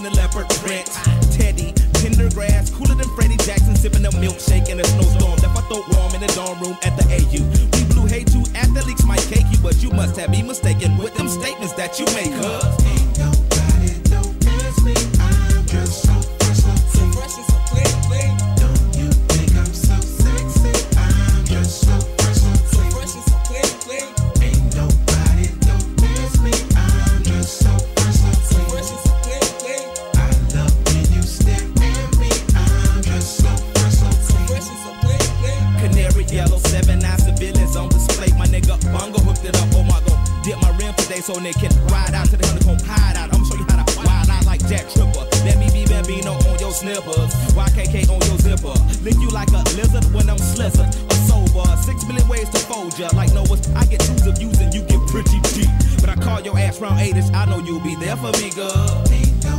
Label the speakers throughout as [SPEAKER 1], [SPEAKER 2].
[SPEAKER 1] when the leopard print. Teddy, Pendergrass, cooler than Freddie Jackson, sipping a milkshake in a snowstorm. That
[SPEAKER 2] I throw warm in the dorm
[SPEAKER 1] room at the AU. We blue
[SPEAKER 2] hate you,
[SPEAKER 1] athletes might
[SPEAKER 2] cake you, but you must have me mistaken
[SPEAKER 1] with them statements that you make, huh? Yellow, seven nine civilians on display. My nigga Bungo hooked it up. Oh my god, dip my rim today so they can ride out to the honeycomb hide out. I'ma show you how to wild out like Jack Tripper. Let me be Bambino on your snippers. YKK on your zipper. Lick you like a lizard when I'm slizzard. A sober. Six million ways to fold ya. Like Noah's, I get twos of views and you get pretty deep. But I call your ass round eightish. I know you'll be there for me, girl.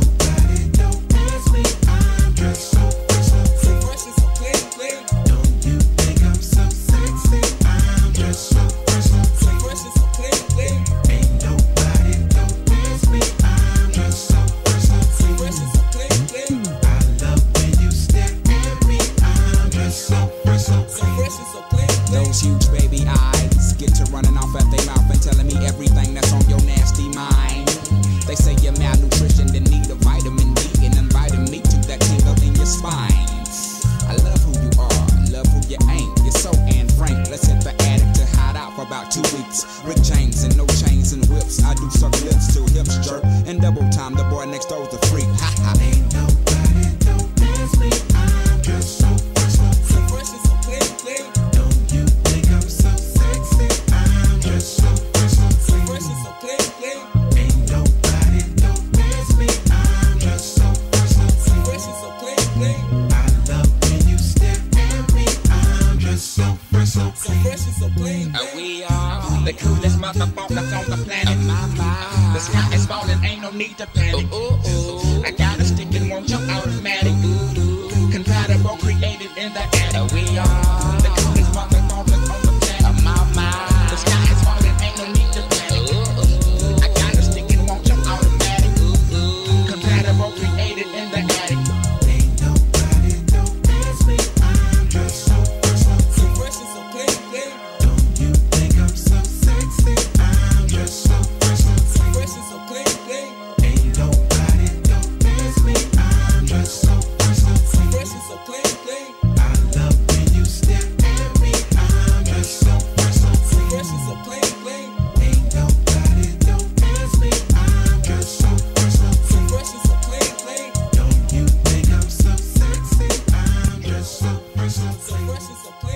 [SPEAKER 2] Fresh, so
[SPEAKER 1] So and clean.
[SPEAKER 3] Those huge baby eyes get to running off at their mouth and telling me everything that's on your nasty mind. They say you're malnutrition, then need a vitamin D, and inviting me to that tingle in your spine. I love who you are, love who you ain't. You're so Anne Frank. Let's hit the attic to hide out for about two weeks. Rick James and no chains and whips. I do suck lips till hips jerk. And double time, the boy next door's a
[SPEAKER 2] the coolest motherfuckers on
[SPEAKER 1] the planet. The sky is falling,
[SPEAKER 2] ain't
[SPEAKER 1] no need to panic.
[SPEAKER 2] I got
[SPEAKER 1] a stick and won't jump
[SPEAKER 4] automatic.
[SPEAKER 1] Compatible,
[SPEAKER 4] creative in the expressions of